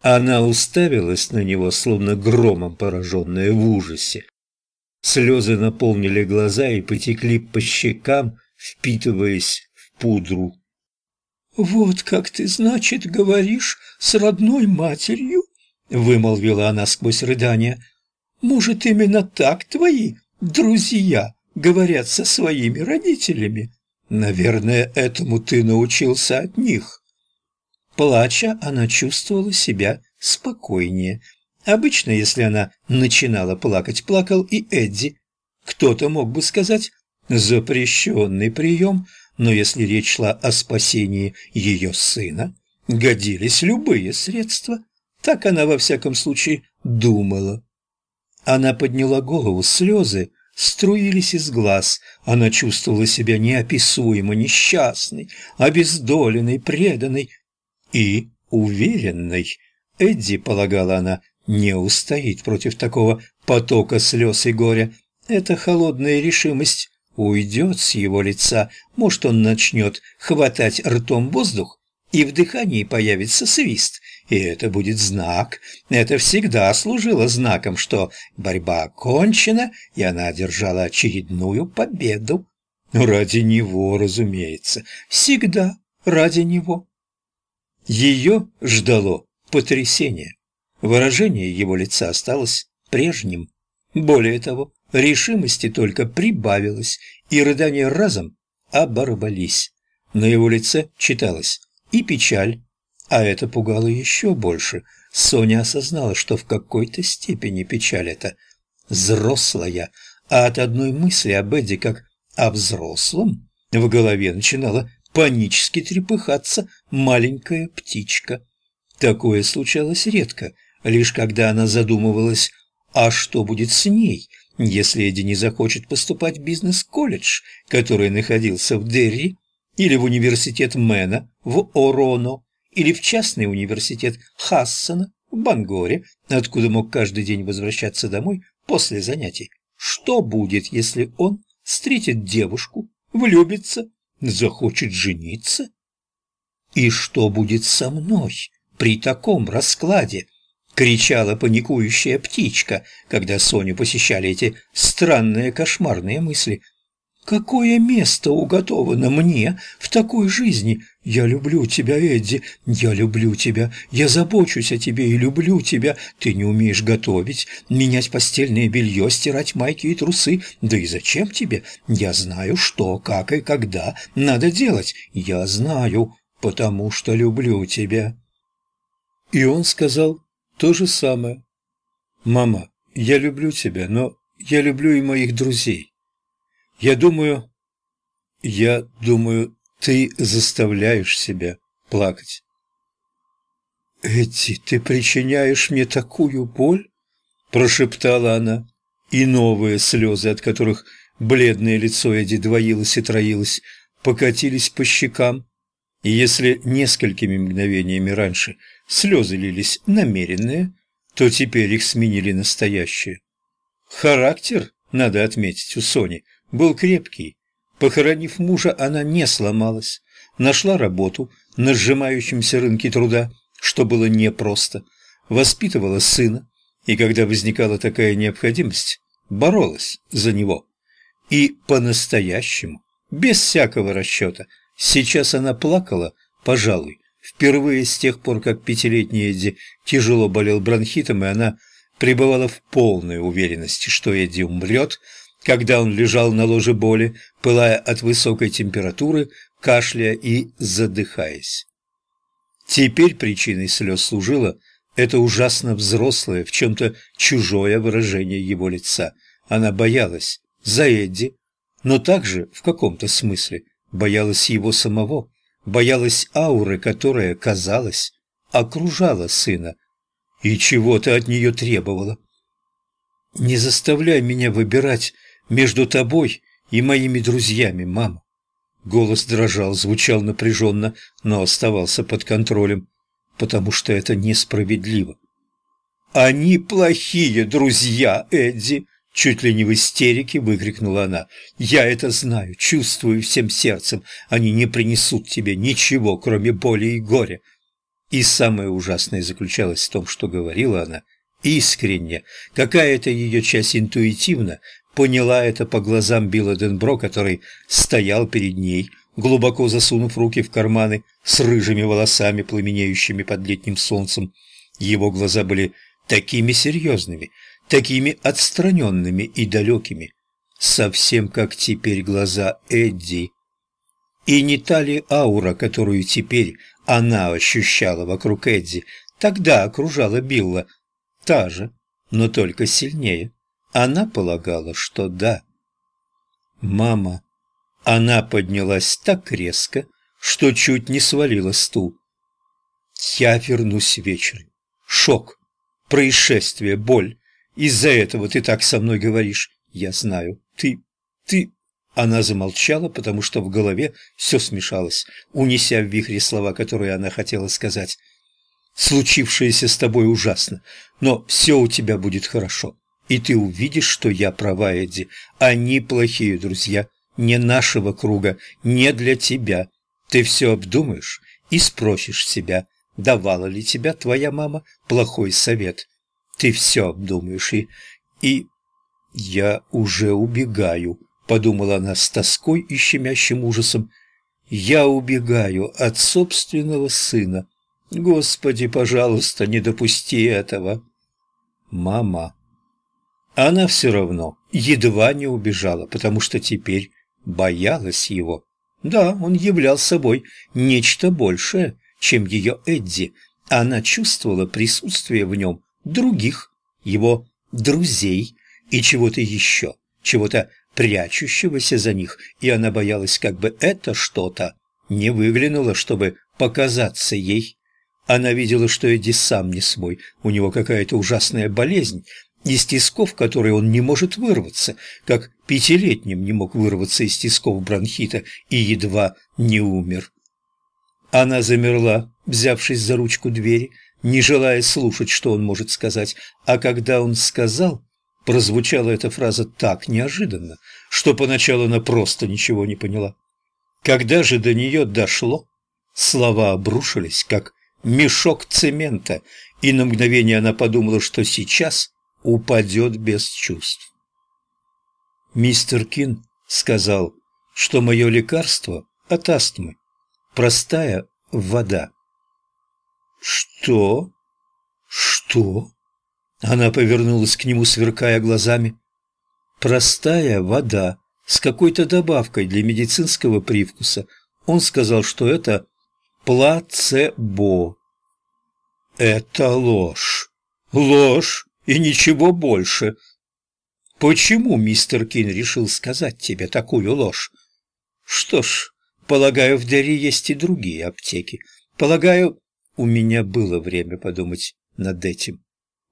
Она уставилась на него, словно громом пораженная в ужасе. Слезы наполнили глаза и потекли по щекам, впитываясь в пудру. «Вот как ты, значит, говоришь с родной матерью?» — вымолвила она сквозь рыдания. «Может, именно так твои друзья говорят со своими родителями? Наверное, этому ты научился от них». Плача, она чувствовала себя спокойнее. Обычно, если она начинала плакать, плакал и Эдди. Кто-то мог бы сказать «запрещенный прием», но если речь шла о спасении ее сына, годились любые средства. Так она во всяком случае думала. Она подняла голову, слезы струились из глаз. Она чувствовала себя неописуемо несчастной, обездоленной, преданной и уверенной. Эдди, полагала она, не устоит против такого потока слез и горя. Эта холодная решимость уйдет с его лица, может, он начнет хватать ртом воздух, и в дыхании появится свист, и это будет знак. Это всегда служило знаком, что борьба окончена, и она одержала очередную победу. Ради него, разумеется, всегда ради него. Ее ждало потрясение. Выражение его лица осталось прежним. Более того, решимости только прибавилось, и рыдания разом оборвались. На его лице читалось и печаль, а это пугало еще больше. Соня осознала, что в какой-то степени печаль эта взрослая, а от одной мысли об Эдди как о взрослом в голове начинала панически трепыхаться маленькая птичка. Такое случалось редко, лишь когда она задумывалась, а что будет с ней, если Эдди не захочет поступать в бизнес-колледж, который находился в Дерри, или в университет Мэна в Ороно, или в частный университет Хассана в Бангоре, откуда мог каждый день возвращаться домой после занятий. Что будет, если он встретит девушку, влюбится, захочет жениться? И что будет со мной при таком раскладе? кричала паникующая птичка, когда Соню посещали эти странные кошмарные мысли. «Какое место уготовано мне в такой жизни? Я люблю тебя, Эдди, я люблю тебя, я забочусь о тебе и люблю тебя. Ты не умеешь готовить, менять постельное белье, стирать майки и трусы. Да и зачем тебе? Я знаю, что, как и когда надо делать. Я знаю, потому что люблю тебя». И он сказал то же самое. «Мама, я люблю тебя, но я люблю и моих друзей. Я думаю... Я думаю, ты заставляешь себя плакать». «Эдди, ты причиняешь мне такую боль?» – прошептала она, и новые слезы, от которых бледное лицо Эдди двоилось и троилось, покатились по щекам. И если несколькими мгновениями раньше слезы лились намеренные, то теперь их сменили настоящие. Характер, надо отметить, у Сони был крепкий. Похоронив мужа, она не сломалась, нашла работу на сжимающемся рынке труда, что было непросто, воспитывала сына, и когда возникала такая необходимость, боролась за него. И по-настоящему, без всякого расчета, сейчас она плакала, пожалуй, Впервые с тех пор, как пятилетний Эдди тяжело болел бронхитом, и она пребывала в полной уверенности, что Эдди умрет, когда он лежал на ложе боли, пылая от высокой температуры, кашляя и задыхаясь. Теперь причиной слез служило это ужасно взрослое, в чем-то чужое выражение его лица. Она боялась за Эдди, но также, в каком-то смысле, боялась его самого боялась ауры, которая, казалось, окружала сына и чего-то от нее требовала. «Не заставляй меня выбирать между тобой и моими друзьями, мама». Голос дрожал, звучал напряженно, но оставался под контролем, потому что это несправедливо. «Они плохие друзья, Эдди!» Чуть ли не в истерике выкрикнула она. «Я это знаю, чувствую всем сердцем. Они не принесут тебе ничего, кроме боли и горя». И самое ужасное заключалось в том, что говорила она искренне. Какая-то ее часть интуитивно поняла это по глазам Билла Денбро, который стоял перед ней, глубоко засунув руки в карманы, с рыжими волосами, пламенеющими под летним солнцем. Его глаза были такими серьезными, такими отстраненными и далекими, совсем как теперь глаза Эдди. И не та ли аура, которую теперь она ощущала вокруг Эдди, тогда окружала Билла, та же, но только сильнее. Она полагала, что да. «Мама!» Она поднялась так резко, что чуть не свалила стул. «Я вернусь вечером. Шок, происшествие, боль. Из-за этого ты так со мной говоришь. Я знаю. Ты... ты...» Она замолчала, потому что в голове все смешалось, унеся в вихре слова, которые она хотела сказать. «Случившееся с тобой ужасно, но все у тебя будет хорошо, и ты увидишь, что я права, Эдди. Они плохие друзья, не нашего круга, не для тебя. Ты все обдумаешь и спросишь себя, давала ли тебя твоя мама плохой совет. Ты все обдумаешь и... и... я уже убегаю» подумала она с тоской и щемящим ужасом. «Я убегаю от собственного сына. Господи, пожалуйста, не допусти этого!» «Мама!» Она все равно едва не убежала, потому что теперь боялась его. Да, он являл собой нечто большее, чем ее Эдди. Она чувствовала присутствие в нем других, его друзей и чего-то еще, чего-то прячущегося за них, и она боялась, как бы это что-то не выглянуло, чтобы показаться ей. Она видела, что Эдди сам не свой, у него какая-то ужасная болезнь, из тисков которой он не может вырваться, как пятилетним не мог вырваться из тисков бронхита и едва не умер. Она замерла, взявшись за ручку двери, не желая слушать, что он может сказать, а когда он сказал, Прозвучала эта фраза так неожиданно, что поначалу она просто ничего не поняла. Когда же до нее дошло, слова обрушились, как мешок цемента, и на мгновение она подумала, что сейчас упадет без чувств. Мистер Кин сказал, что мое лекарство от астмы – простая вода. Что? Что? Она повернулась к нему, сверкая глазами. «Простая вода с какой-то добавкой для медицинского привкуса. Он сказал, что это плацебо». «Это ложь. Ложь и ничего больше. Почему мистер Кин решил сказать тебе такую ложь? Что ж, полагаю, в Дерри есть и другие аптеки. Полагаю, у меня было время подумать над этим».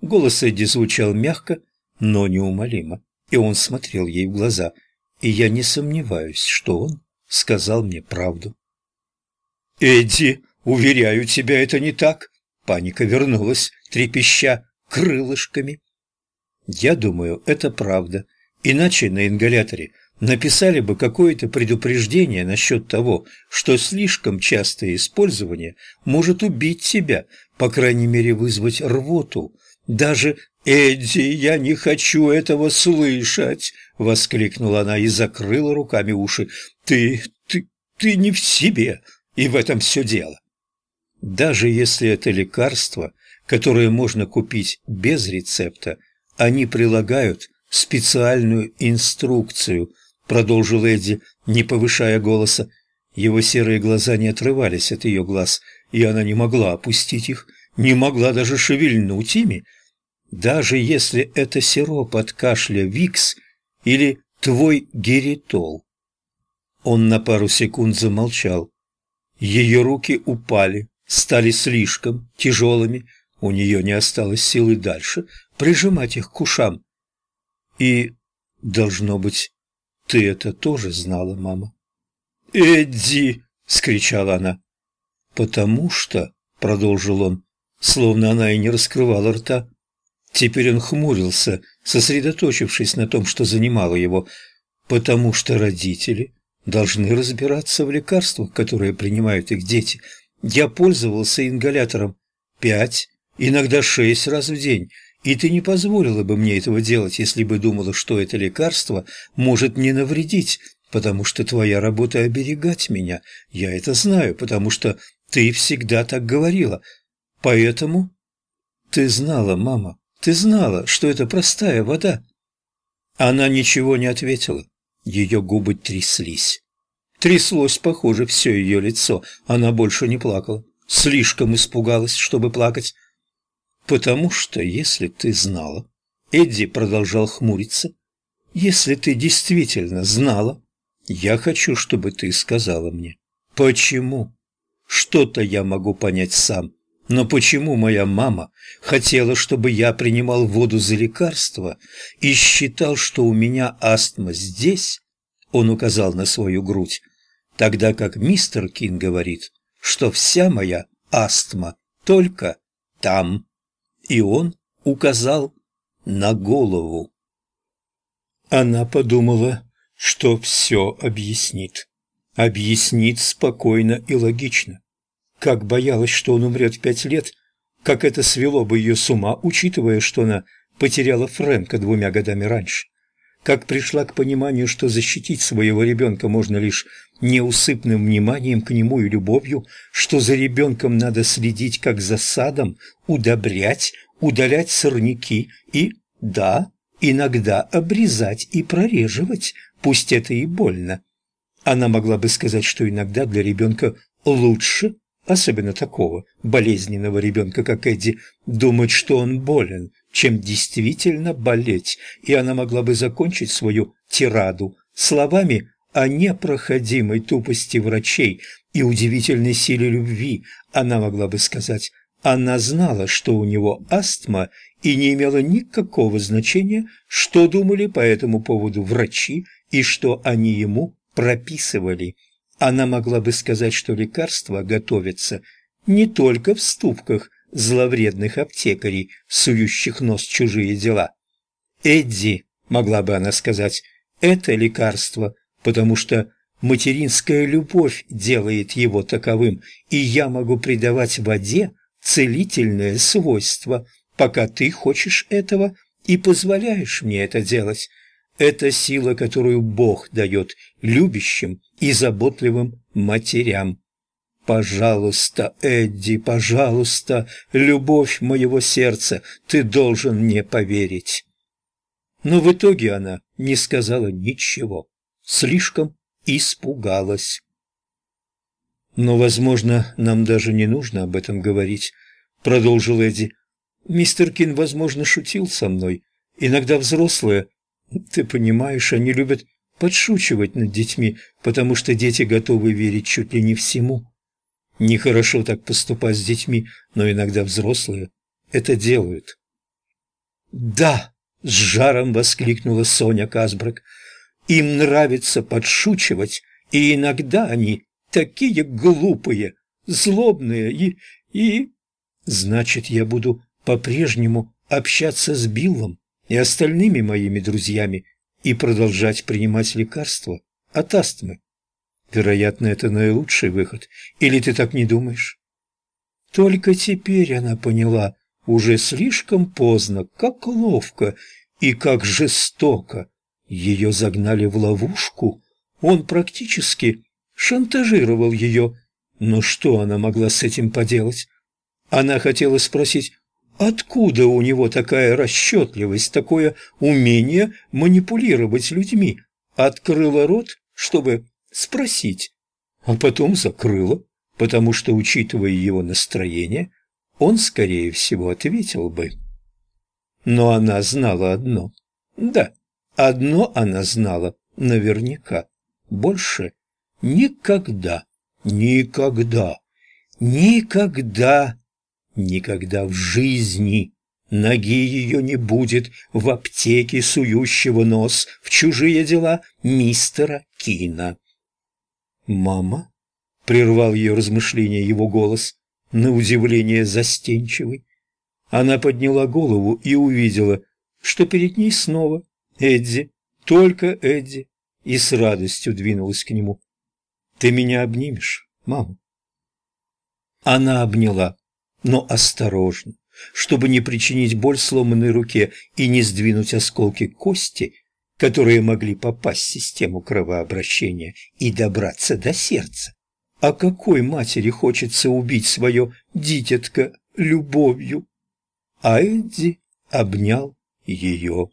Голос Эдди звучал мягко, но неумолимо, и он смотрел ей в глаза, и я не сомневаюсь, что он сказал мне правду. «Эдди, уверяю тебя, это не так!» Паника вернулась, трепеща крылышками. «Я думаю, это правда. Иначе на ингаляторе написали бы какое-то предупреждение насчет того, что слишком частое использование может убить тебя, по крайней мере вызвать рвоту, даже Эдди, я не хочу этого слышать!» — воскликнула она и закрыла руками уши. «Ты, ты, ты не в себе, и в этом все дело!» Даже если это лекарство, которое можно купить без рецепта, они прилагают специальную инструкцию, продолжил Эдди, не повышая голоса. Его серые глаза не отрывались от ее глаз, и она не могла опустить их, не могла даже шевельнуть ими, даже если это сироп от кашля Викс или твой геритол. Он на пару секунд замолчал. Ее руки упали, стали слишком тяжелыми, у нее не осталось силы дальше прижимать их к ушам. И, должно быть, ты это тоже знала, мама. «Эдди!» — скричала она. «Потому что», — продолжил он, словно она и не раскрывала рта, Теперь он хмурился, сосредоточившись на том, что занимало его, потому что родители должны разбираться в лекарствах, которые принимают их дети. Я пользовался ингалятором пять, иногда шесть раз в день, и ты не позволила бы мне этого делать, если бы думала, что это лекарство может мне навредить, потому что твоя работа – оберегать меня. Я это знаю, потому что ты всегда так говорила. Поэтому ты знала, мама, ты знала, что это простая вода. Она ничего не ответила. Ее губы тряслись. Тряслось, похоже, все ее лицо. Она больше не плакала. Слишком испугалась, чтобы плакать. «Потому что, если ты знала...» Эдди продолжал хмуриться. «Если ты действительно знала, я хочу, чтобы ты сказала мне, почему? Что-то я могу понять сам, но почему моя мама хотела, чтобы я принимал воду за лекарство и считал, что у меня астма здесь?» Он указал на свою грудь, тогда как мистер Кин говорит, что вся моя астма только там и он указал на голову. Она подумала, что все объяснит. Объяснит спокойно и логично. Как боялась, что он умрет в пять лет, как это свело бы ее с ума, учитывая, что она потеряла Фрэнка двумя годами раньше как пришла к пониманию, что защитить своего ребенка можно лишь неусыпным вниманием к нему и любовью, что за ребенком надо следить как за садом, удобрять, удалять сорняки и, да, иногда обрезать и прореживать, пусть это и больно. Она могла бы сказать, что иногда для ребенка лучше, особенно такого болезненного ребенка, как Эдди, думать, что он болен, чем действительно болеть, и она могла бы закончить свою тираду словами о непроходимой тупости врачей и удивительной силе любви. Она могла бы сказать, она знала, что у него астма, и не имело никакого значения, что думали по этому поводу врачи и что они ему прописывали. Она могла бы сказать, что лекарства готовятся не только в ступках, зловредных аптекарей, сующих нос чужие дела. «Эдди», — могла бы она сказать, — «это лекарство, потому что материнская любовь делает его таковым, и я могу придавать воде целительное свойство, пока ты хочешь этого и позволяешь мне это делать. Это сила, которую Бог дает любящим и заботливым матерям. «Пожалуйста, Эдди, пожалуйста, любовь моего сердца, ты должен мне поверить». Но в итоге она не сказала ничего, слишком испугалась. «Но, возможно, нам даже не нужно об этом говорить», — продолжил Эдди. «Мистер Кин, возможно, шутил со мной. Иногда взрослые, ты понимаешь, они любят подшучивать над детьми, потому что дети готовы верить чуть ли не всему». Нехорошо так поступать с детьми, но иногда взрослые это делают. «Да!» — с жаром воскликнула Соня Казбрак. «Им нравится подшучивать, и иногда они такие глупые, злобные и... и...» «Значит, я буду по-прежнему общаться с Биллом и остальными моими друзьями и продолжать принимать лекарства от астмы. Вероятно, это наилучший выход. Или ты так не думаешь? Только теперь она поняла, уже слишком поздно, как ловко и как жестоко. Ее загнали в ловушку. Он практически шантажировал ее. Но что она могла с этим поделать? Она хотела спросить, откуда у него такая расчетливость, такое умение манипулировать людьми? Открыла рот, чтобы спросить, а потом закрыла, потому что, учитывая его настроение, он, скорее всего, ответил бы. Но она знала одно. Да, одно она знала наверняка. Больше никогда, никогда, никогда, никогда в жизни ноги ее не будет в аптеке сующего нос в чужие дела мистера Кина. «Мама?» — прервал ее размышления его голос, на удивление застенчивый. Она подняла голову и увидела, что перед ней снова Эдди, только Эдди, и с радостью двинулась к нему. «Ты меня обнимешь, мама?» Она обняла, но осторожно, чтобы не причинить боль сломанной руке и не сдвинуть осколки кости, которые могли попасть в систему кровообращения и добраться до сердца. А какой матери хочется убить свое дитятко любовью? А Эдди обнял ее.